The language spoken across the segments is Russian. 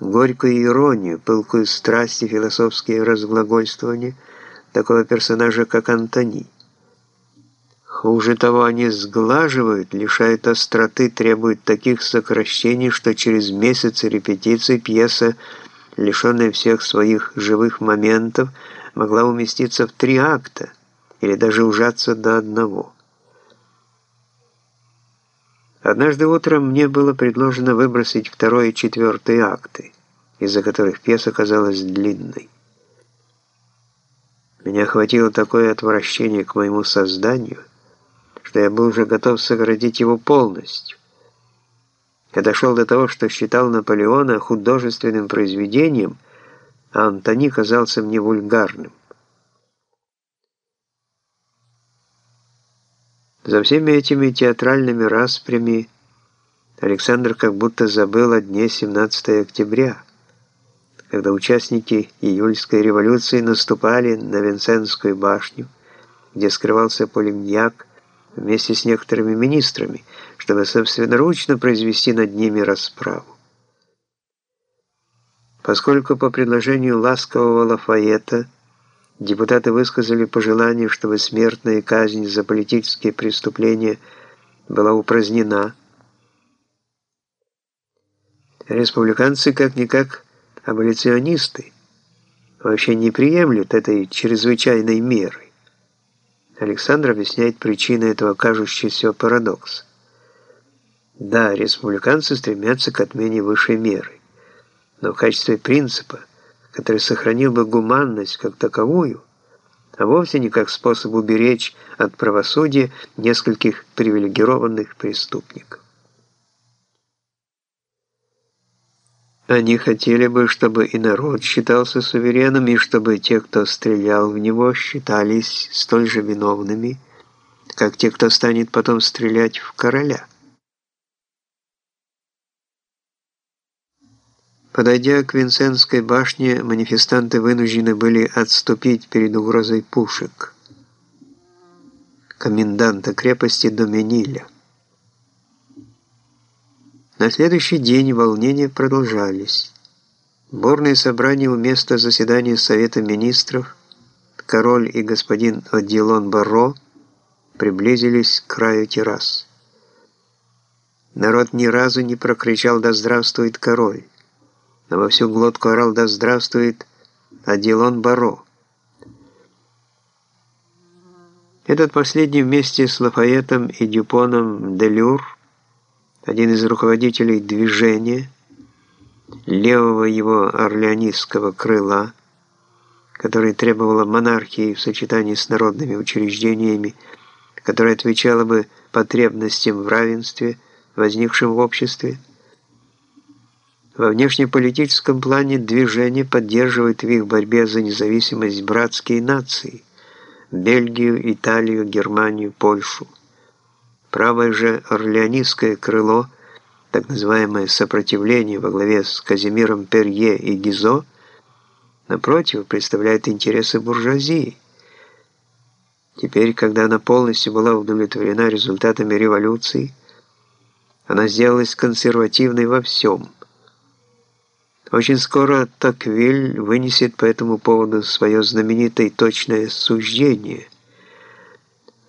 горькую иронию, пылкую страсть и философские разглагольствования такого персонажа, как Антони. Хуже того, они сглаживают, лишают остроты, требуют таких сокращений, что через месяц репетиций пьеса, лишенная всех своих живых моментов, могла уместиться в три акта или даже ужаться до одного. Однажды утром мне было предложено выбросить второй и четвертый акты, из-за которых пьеса казалась длинной. Меня охватило такое отвращение к моему созданию – что я был уже готов сократить его полностью. Я дошел до того, что считал Наполеона художественным произведением, а Антони казался мне вульгарным. За всеми этими театральными распрями Александр как будто забыл о дне 17 октября, когда участники июльской революции наступали на Винсентскую башню, где скрывался Полимьяк, вместе с некоторыми министрами, чтобы собственноручно произвести над ними расправу. Поскольку по предложению ласкового Лафайета депутаты высказали пожелание, чтобы смертная казнь за политические преступления была упразднена, республиканцы как-никак аболиционисты вообще не приемлют этой чрезвычайной меры. Александр объясняет причины этого кажущегося парадокса. Да, республиканцы стремятся к отмене высшей меры, но в качестве принципа, который сохранил бы гуманность как таковую, а вовсе не как способ уберечь от правосудия нескольких привилегированных преступников. Они хотели бы, чтобы и народ считался суверенным, и чтобы те, кто стрелял в него, считались столь же виновными, как те, кто станет потом стрелять в короля. Подойдя к Винсентской башне, манифестанты вынуждены были отступить перед угрозой пушек коменданта крепости Домениля. На следующий день волнения продолжались. Борные собрания у места заседания Совета Министров, король и господин Одилон Барро приблизились к краю террас. Народ ни разу не прокричал «Да здравствует король!», но во всю глотку орал «Да здравствует Одилон Барро!». Этот последний вместе с Лафаетом и Дюпоном Делюр один из руководителей движения, левого его орлеонистского крыла, которое требовало монархии в сочетании с народными учреждениями, которая отвечала бы потребностям в равенстве, возникшим в обществе. Во внешнеполитическом плане движение поддерживает в их борьбе за независимость братские нации – Бельгию, Италию, Германию, Польшу. Правое же орлеонистское крыло, так называемое сопротивление во главе с Казимиром Перье и Гизо, напротив, представляет интересы буржуазии. Теперь, когда она полностью была удовлетворена результатами революции, она сделалась консервативной во всем. Очень скоро Токвиль вынесет по этому поводу свое знаменитое точное суждение –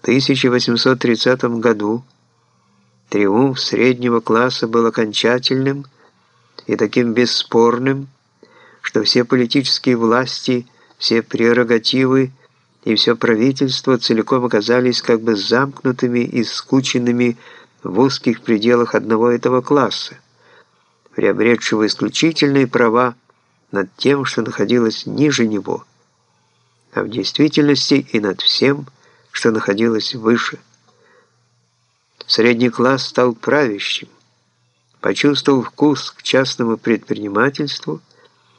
1830 году триумф среднего класса был окончательным и таким бесспорным, что все политические власти, все прерогативы и все правительство целиком оказались как бы замкнутыми и скученными в узких пределах одного этого класса, приобретшего исключительные права над тем, что находилось ниже него, а в действительности и над всем – что находилось выше. Средний класс стал правящим, почувствовал вкус к частному предпринимательству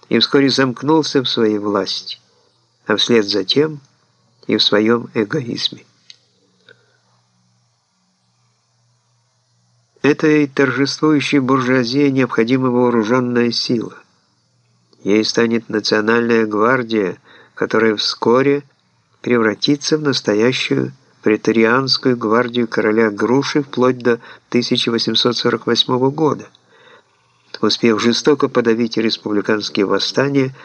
и вскоре замкнулся в своей власти, а вслед за тем и в своем эгоизме. Этой торжествующей буржуазии необходима вооруженная сила. Ей станет национальная гвардия, которая вскоре – превратиться в настоящую претарианскую гвардию короля Груши вплоть до 1848 года. успев жестоко подавить республиканские восстания